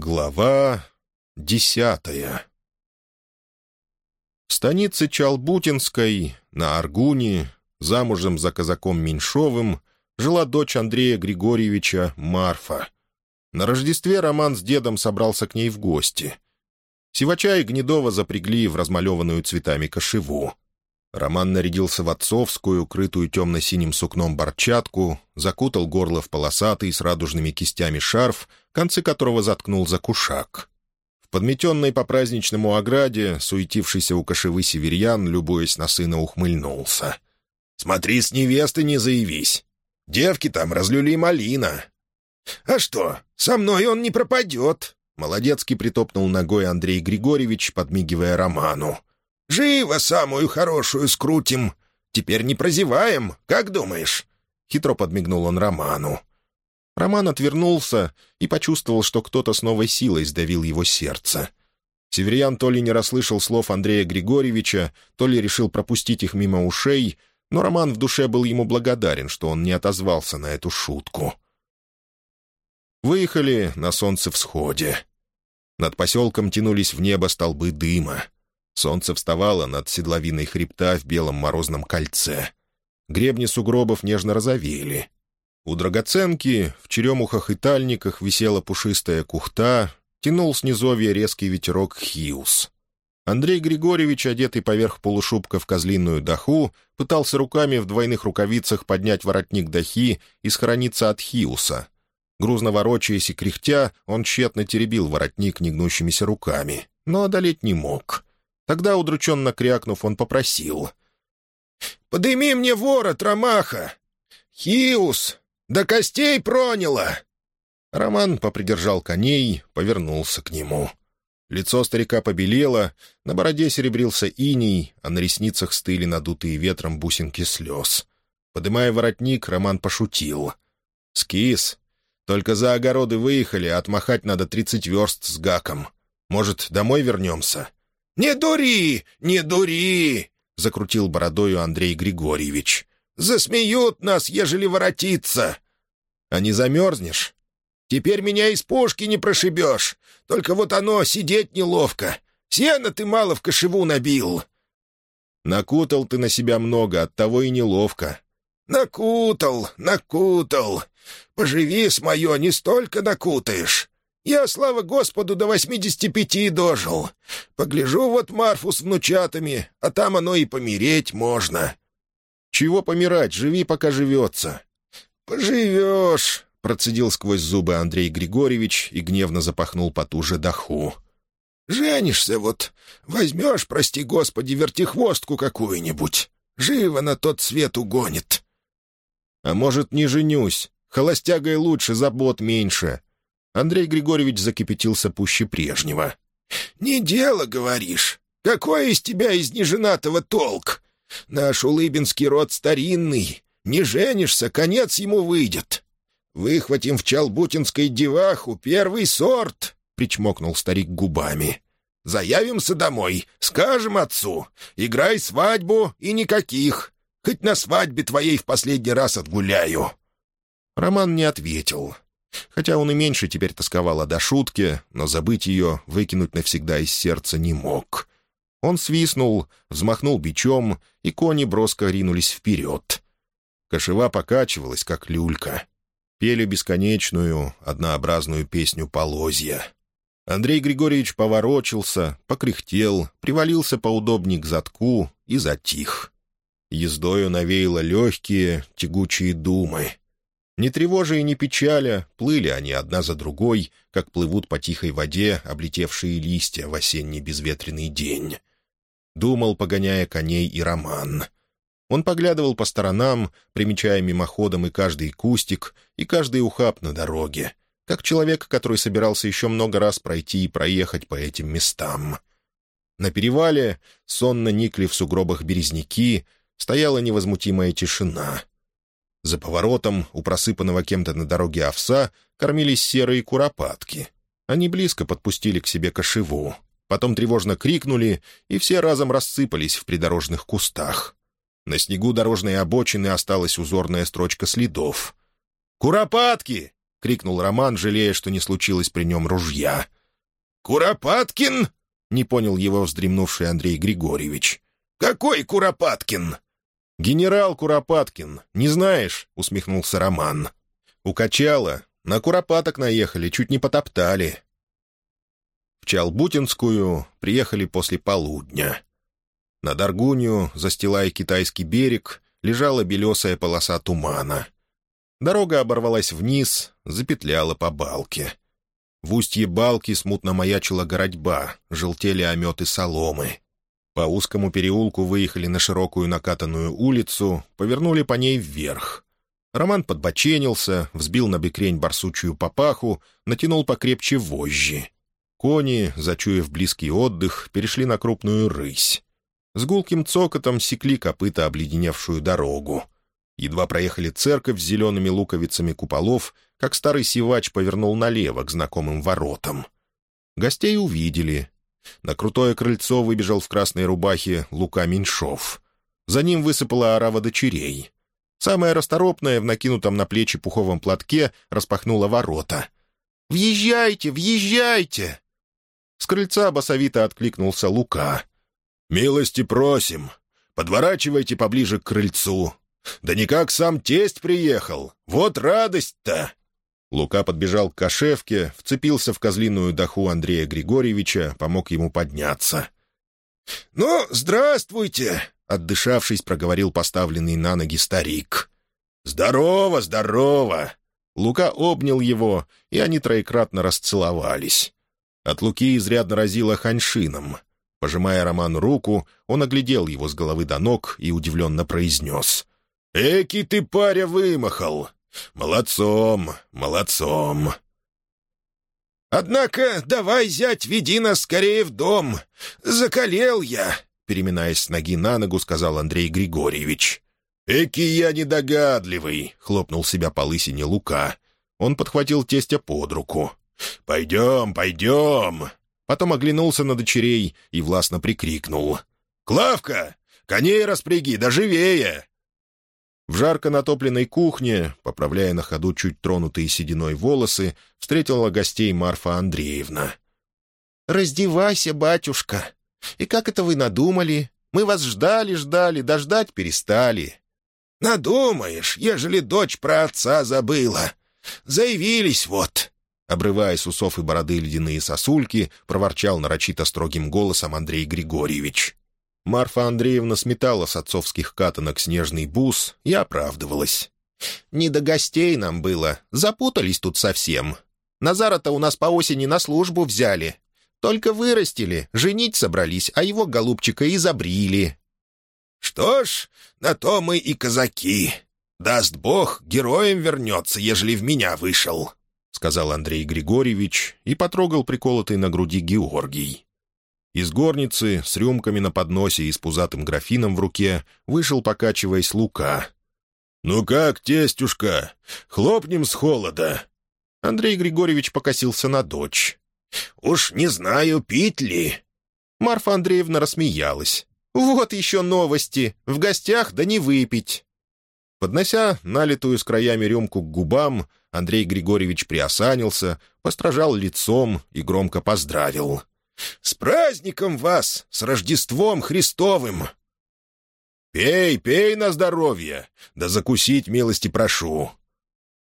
Глава десятая В станице Чалбутинской, на Аргуне, замужем за казаком Меньшовым, жила дочь Андрея Григорьевича Марфа. На Рождестве Роман с дедом собрался к ней в гости. Сивача и Гнедова запрягли в размалеванную цветами кошеву. Роман нарядился в отцовскую, укрытую темно-синим сукном борчатку, закутал горло в полосатый с радужными кистями шарф, концы которого заткнул за кушак. В подметенной по праздничному ограде, суетившийся у кошевы северьян, любуясь на сына, ухмыльнулся. «Смотри, с невесты не заявись. Девки там разлюли малина». «А что, со мной он не пропадет?» Молодецкий притопнул ногой Андрей Григорьевич, подмигивая Роману. Живо самую хорошую скрутим. Теперь не прозеваем, как думаешь?» Хитро подмигнул он Роману. Роман отвернулся и почувствовал, что кто-то с новой силой сдавил его сердце. Северян то ли не расслышал слов Андрея Григорьевича, то ли решил пропустить их мимо ушей, но Роман в душе был ему благодарен, что он не отозвался на эту шутку. Выехали на солнце всходе. Над поселком тянулись в небо столбы дыма. Солнце вставало над седловиной хребта в белом морозном кольце. Гребни сугробов нежно розовели. У драгоценки в черемухах и тальниках висела пушистая кухта, тянул с низовья резкий ветерок хиус. Андрей Григорьевич, одетый поверх полушубка в козлиную даху, пытался руками в двойных рукавицах поднять воротник дахи и схорониться от хиуса. Грузно ворочаясь и кряхтя, он тщетно теребил воротник негнущимися руками, но одолеть не мог — Тогда, удрученно крякнув, он попросил. «Подыми мне ворот, Ромаха! Хиус! До костей проняло!» Роман попридержал коней, повернулся к нему. Лицо старика побелело, на бороде серебрился иней, а на ресницах стыли надутые ветром бусинки слез. Подымая воротник, Роман пошутил. «Скис, только за огороды выехали, а отмахать надо тридцать верст с гаком. Может, домой вернемся?» «Не дури, не дури!» — закрутил бородою Андрей Григорьевич. «Засмеют нас, ежели воротиться!» «А не замерзнешь?» «Теперь меня из пушки не прошибешь. Только вот оно, сидеть неловко. Сено ты мало в кошеву набил». «Накутал ты на себя много, оттого и неловко». «Накутал, накутал. Поживи с мое, не столько накутаешь. Я, слава Господу, до восьмидесяти пяти дожил. Погляжу вот Марфу с внучатами, а там оно и помереть можно». «Чего помирать? Живи, пока живется». «Поживешь», — процедил сквозь зубы Андрей Григорьевич и гневно запахнул потуже даху. «Женишься вот, возьмешь, прости господи, вертихвостку какую-нибудь. Живо на тот свет угонит». «А может, не женюсь? Холостягой лучше, забот меньше. Андрей Григорьевич закипятился пуще прежнего. «Не дело, говоришь. Какой из тебя из неженатого толк? Наш улыбинский род старинный. Не женишься, конец ему выйдет. Выхватим в Чалбутинской деваху первый сорт», — причмокнул старик губами. «Заявимся домой, скажем отцу. Играй свадьбу и никаких. Хоть на свадьбе твоей в последний раз отгуляю». Роман не ответил. Хотя он и меньше теперь тосковал о дошутке, но забыть ее, выкинуть навсегда из сердца не мог. Он свистнул, взмахнул бичом, и кони броско ринулись вперед. Кошева покачивалась, как люлька. Пели бесконечную, однообразную песню полозья. Андрей Григорьевич поворочился, покряхтел, привалился поудобнее к задку и затих. Ездою навеяло легкие, тягучие думы — не тревожа и не печаля, плыли они одна за другой, как плывут по тихой воде облетевшие листья в осенний безветренный день. Думал, погоняя коней и роман. Он поглядывал по сторонам, примечая мимоходом и каждый кустик, и каждый ухаб на дороге, как человек, который собирался еще много раз пройти и проехать по этим местам. На перевале, сонно никли в сугробах березняки, стояла невозмутимая тишина — за поворотом, у просыпанного кем-то на дороге овса, кормились серые куропатки. Они близко подпустили к себе кошеву. Потом тревожно крикнули, и все разом рассыпались в придорожных кустах. На снегу дорожной обочины осталась узорная строчка следов. «Куропатки! — крикнул Роман, жалея, что не случилось при нем ружья. «Куропаткин?» — не понял его вздремнувший Андрей Григорьевич. «Какой Куропаткин?» «Генерал Куропаткин. Не знаешь?» — усмехнулся Роман. «Укачало. На Куропаток наехали, чуть не потоптали». Чалбутинскую приехали после полудня. Над Аргунью, застилая китайский берег, лежала белесая полоса тумана. Дорога оборвалась вниз, запетляла по балке. В устье балки смутно маячила городьба, желтели ометы соломы. По узкому переулку выехали на широкую накатанную улицу, повернули по ней вверх. Роман подбоченился, взбил на бекрень барсучью папаху, натянул покрепче вожжи. Кони, зачуяв близкий отдых, перешли на крупную рысь. С гулким цокотом секли копыта обледеневшую дорогу. Едва проехали церковь с зелеными луковицами куполов, как старый сивач повернул налево к знакомым воротам. Гостей увидели. На крутое крыльцо выбежал в красной рубахе Лука Меньшов. За ним высыпала орава дочерей. Самая расторопная в накинутом на плечи пуховом платке распахнула ворота. «Въезжайте, въезжайте!» С крыльца басовито откликнулся Лука. «Милости просим. Подворачивайте поближе к крыльцу. Да никак сам тесть приехал. Вот радость-то!» Лука подбежал к кошевке, вцепился в козлиную доху Андрея Григорьевича, помог ему подняться. «Ну, здравствуйте!» — отдышавшись, проговорил поставленный на ноги старик. «Здорово, здорово!» Лука обнял его, и они троекратно расцеловались. От Луки изрядно разило ханьшином. Пожимая Роману руку, он оглядел его с головы до ног и удивленно произнес. «Эки ты, паря, вымахал! Молодцом, молодцом!» «Однако давай, зять, веди нас скорее в дом. Закалел я!» Переминаясь с ноги на ногу, сказал Андрей Григорьевич. «Эки я недогадливый!» — хлопнул себя по лысине Лука. Он подхватил тестя под руку. «Пойдем, пойдем!» Потом оглянулся на дочерей и властно прикрикнул. «Клавка, коней распряги, да живее!» В жарко натопленной кухне, поправляя на ходу чуть тронутые сединой волосы, встретила гостей Марфа Андреевна. «Раздевайся, батюшка! И как это вы надумали? Мы вас ждали-ждали, дождать перестали». «Надумаешь, ежели дочь про отца забыла. Заявились вот!» Обрывая с усов и бороды ледяные сосульки, проворчал нарочито строгим голосом Андрей Григорьевич. Марфа Андреевна сметала с отцовских катанок снежный бус и оправдывалась. «Не до гостей нам было. Запутались тут совсем. Назара-то у нас по осени на службу взяли. Только вырастили, женить собрались, а его голубчика и забрили». «Что ж, на то мы и казаки. Даст Бог, героем вернется, ежели в меня вышел», — сказал Андрей Григорьевич и потрогал приколотый на груди Георгий. Из горницы с рюмками на подносе и с пузатым графином в руке вышел, покачиваясь, Лука. «Ну как, тестюшка, хлопнем с холода?» Андрей Григорьевич покосился на дочь. «Уж не знаю, пить ли». Марфа Андреевна рассмеялась. «Вот еще новости. В гостях да не выпить». Поднося налитую с краями рюмку к губам, Андрей Григорьевич приосанился, постражал лицом и громко поздравил. С праздником вас! С Рождеством Христовым!» «Пей, пей на здоровье! Да закусить милости прошу!»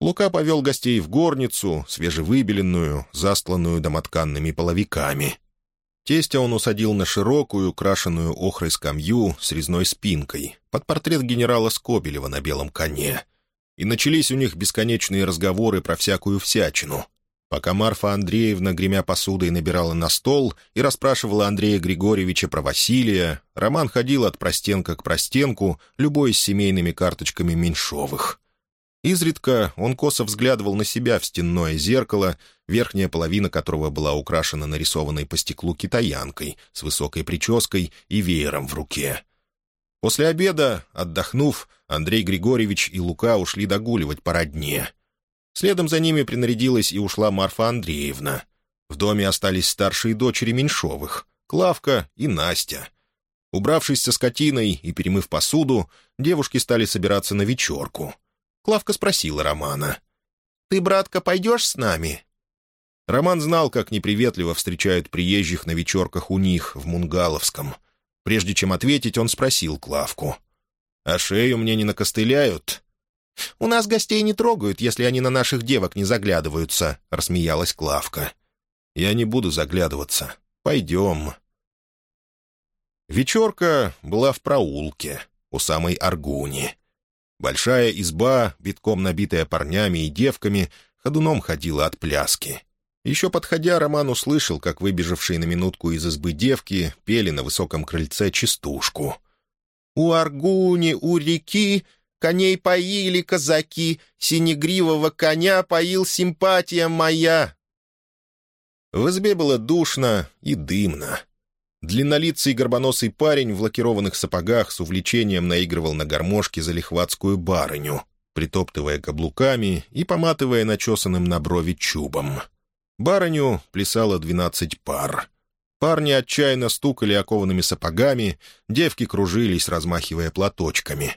Лука повел гостей в горницу, свежевыбеленную, застланную домотканными половиками. Тестя он усадил на широкую, крашеную охрой скамью с резной спинкой, под портрет генерала Скобелева на белом коне. И начались у них бесконечные разговоры про всякую всячину, Пока Марфа Андреевна, гремя посудой, набирала на стол и расспрашивала Андрея Григорьевича про Василия, Роман ходил от простенка к простенку, любой с семейными карточками Меньшовых. Изредка он косо взглядывал на себя в стенное зеркало, верхняя половина которого была украшена нарисованной по стеклу китаянкой с высокой прической и веером в руке. После обеда, отдохнув, Андрей Григорьевич и Лука ушли догуливать по родне — Следом за ними принарядилась и ушла Марфа Андреевна. В доме остались старшие дочери Меньшовых — Клавка и Настя. Убравшись со скотиной и перемыв посуду, девушки стали собираться на вечерку. Клавка спросила Романа. Ты, братка, пойдешь с нами?» Роман знал, как неприветливо встречают приезжих на вечерках у них, в Мунгаловском. Прежде чем ответить, он спросил Клавку. «А шею мне не накостыляют?» «У нас гостей не трогают, если они на наших девок не заглядываются», — рассмеялась Клавка. «Я не буду заглядываться. Пойдем». Вечерка была в проулке, у самой Аргуни. Большая изба, битком набитая парнями и девками, ходуном ходила от пляски. Еще подходя, Роман услышал, как выбежавшие на минутку из избы девки пели на высоком крыльце частушку. «У Аргуни, у реки, коней поили казаки, синегривого коня поил симпатия моя». В избе было душно и дымно. Длиннолицый горбоносый парень в лакированных сапогах с увлечением наигрывал на гармошке за лихватскую барыню, притоптывая каблуками и поматывая начесанным на брови чубом. Барыню плясало двенадцать пар. Парни отчаянно стукали окованными сапогами, девки кружились, размахивая платочками.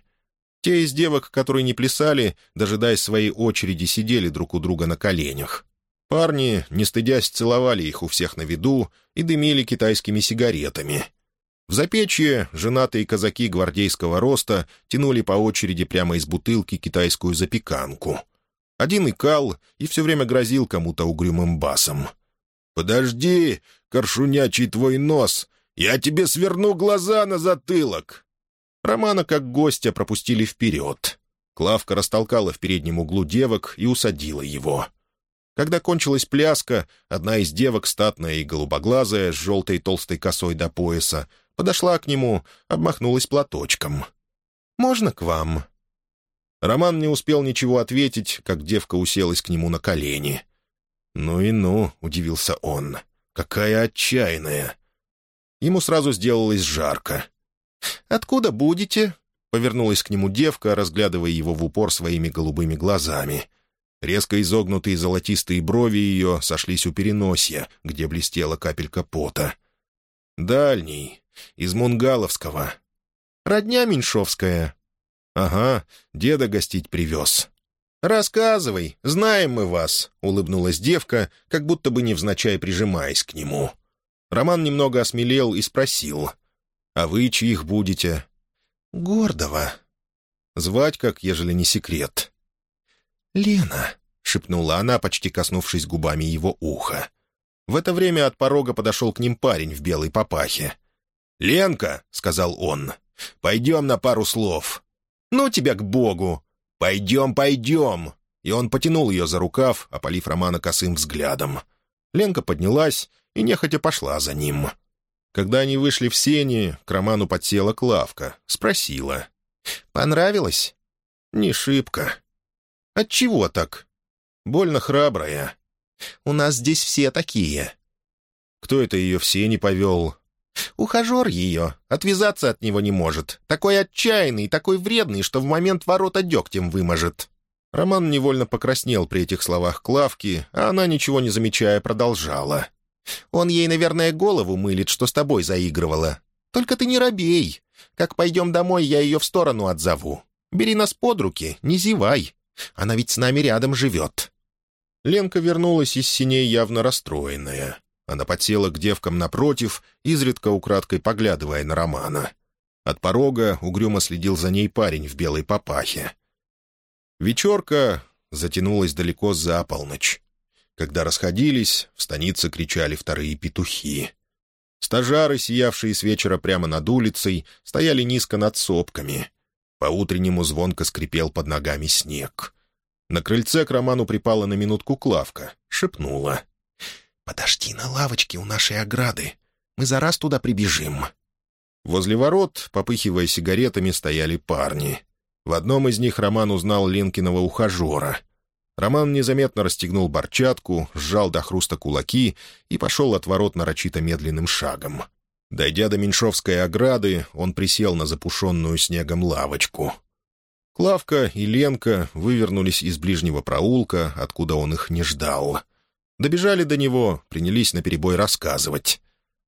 Те из девок, которые не плясали, дожидаясь своей очереди, сидели друг у друга на коленях. Парни, не стыдясь, целовали их у всех на виду и дымили китайскими сигаретами. В запечье женатые казаки гвардейского роста тянули по очереди прямо из бутылки китайскую запеканку. Один икал и все время грозил кому-то угрюмым басом. «Подожди, коршунячий твой нос! Я тебе сверну глаза на затылок!» Романа как гостя пропустили вперед. Клавка растолкала в переднем углу девок и усадила его — когда кончилась пляска, одна из девок, статная и голубоглазая, с желтой толстой косой до пояса, подошла к нему, обмахнулась платочком. «Можно к вам?» Роман не успел ничего ответить, как девка уселась к нему на колени. «Ну и ну», — удивился он, — «какая отчаянная!» Ему сразу сделалось жарко. «Откуда будете?» — повернулась к нему девка, разглядывая его в упор своими голубыми глазами — Резко изогнутые золотистые брови ее сошлись у переносья, где блестела капелька пота. «Дальний, из Мунгаловского. Родня Меньшовская». «Ага, деда гостить привез». «Рассказывай, знаем мы вас», — улыбнулась девка, как будто бы невзначай прижимаясь к нему. Роман немного осмелел и спросил. «А вы чьих будете?» «Гордого». «Звать как, ежели не секрет?» «Лена», — шепнула она, почти коснувшись губами его уха. В это время от порога подошел к ним парень в белой папахе. «Ленка», — сказал он, — «пойдем на пару слов». «Ну тебя к Богу!» «Пойдем, пойдем!» И он потянул ее за рукав, опалив Романа косым взглядом. Ленка поднялась и нехотя пошла за ним. Когда они вышли в сени, к Роману подсела Клавка, спросила. «Понравилось?» «Не шибко. «Отчего так?» «Больно храбрая. У нас здесь все такие». «Кто это ее все не повел?» «Ухажер ее. Отвязаться от него не может. Такой отчаянный, такой вредный, что в момент ворота дегтем выможет». Роман невольно покраснел при этих словах Клавки, а она, ничего не замечая, продолжала. «Он ей, наверное, голову мылит, что с тобой заигрывала. Только ты не робей. Как пойдем домой, я ее в сторону отзову. Бери нас под руки, не зевай. Она ведь с нами рядом живет». Ленка вернулась из синей явно расстроенная. Она подсела к девкам напротив, изредка украдкой поглядывая на Романа. От порога угрюмо следил за ней парень в белой папахе. Вечерка затянулась далеко за полночь. Когда расходились, в станице кричали вторые петухи. Стажары, сиявшие с вечера прямо над улицей, стояли низко над сопками. По-утреннему звонко скрипел под ногами снег. На крыльце к Роману припала на минутку Клавка, шепнула. «Подожди на лавочке у нашей ограды. Мы за раз туда прибежим». Возле ворот, попыхивая сигаретами, стояли парни. В одном из них Роман узнал Ленкиного ухажера. Роман незаметно расстегнул борчатку, сжал до хруста кулаки и пошел от ворот нарочито медленным шагом. Дойдя до Меньшовской ограды, он присел на запушенную снегом лавочку. Клавка и Ленка вывернулись из ближнего проулка, откуда он их не ждал. Добежали до него, принялись наперебой рассказывать.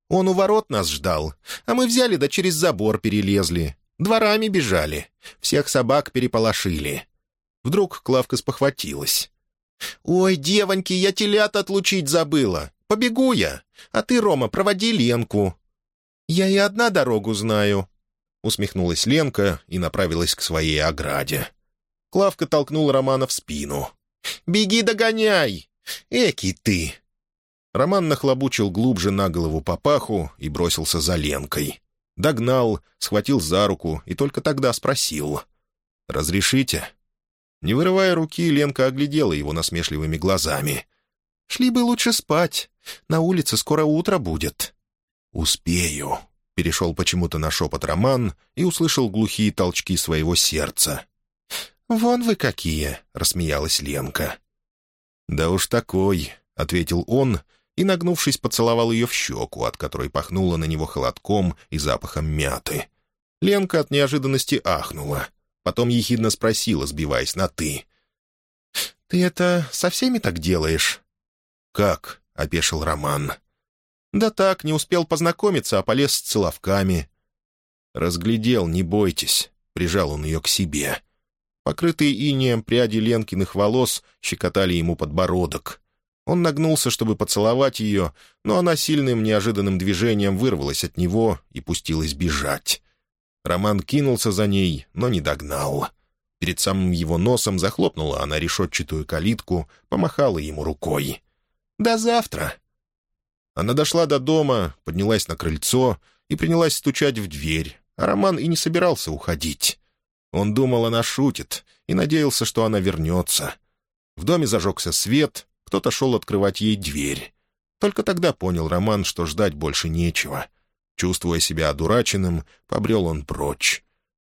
«Он у ворот нас ждал, а мы взяли да через забор перелезли. Дворами бежали. Всех собак переполошили». Вдруг Клавка спохватилась. «Ой, девоньки, я телят отлучить забыла. Побегу я. А ты, Рома, проводи Ленку». «Я и одна дорогу знаю», — усмехнулась Ленка и направилась к своей ограде. Клавка толкнул Романа в спину. «Беги догоняй! Эки ты!» Роман нахлобучил глубже на голову папаху и бросился за Ленкой. Догнал, схватил за руку и только тогда спросил. «Разрешите?» Не вырывая руки, Ленка оглядела его насмешливыми глазами. «Шли бы лучше спать. На улице скоро утро будет». «Успею», — перешел почему-то на шепот Роман и услышал глухие толчки своего сердца. «Вон вы какие!» — рассмеялась Ленка. «Да уж такой», — ответил он и, нагнувшись, поцеловал ее в щеку, от которой пахнуло на него холодком и запахом мяты. Ленка от неожиданности ахнула. Потом ехидно спросила, сбиваясь на «ты». «Ты это со всеми так делаешь?» «Как?» — опешил Роман. «Да так, не успел познакомиться, а полез с целовками». «Разглядел, не бойтесь», — прижал он ее к себе. Покрытые инеем пряди Ленкиных волос щекотали ему подбородок. Он нагнулся, чтобы поцеловать ее, но она сильным неожиданным движением вырвалась от него и пустилась бежать. Роман кинулся за ней, но не догнал. Перед самым его носом захлопнула она решетчатую калитку, помахала ему рукой. «До завтра!» Она дошла до дома, поднялась на крыльцо и принялась стучать в дверь, а Роман и не собирался уходить. Он думал, она шутит, и надеялся, что она вернется. В доме зажегся свет, кто-то шел открывать ей дверь. Только тогда понял Роман, что ждать больше нечего. Чувствуя себя одураченным, побрел он прочь.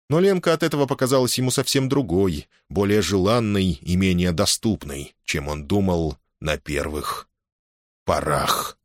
Но Ленка от этого показалась ему совсем другой, более желанной и менее доступной, чем он думал на первых порах.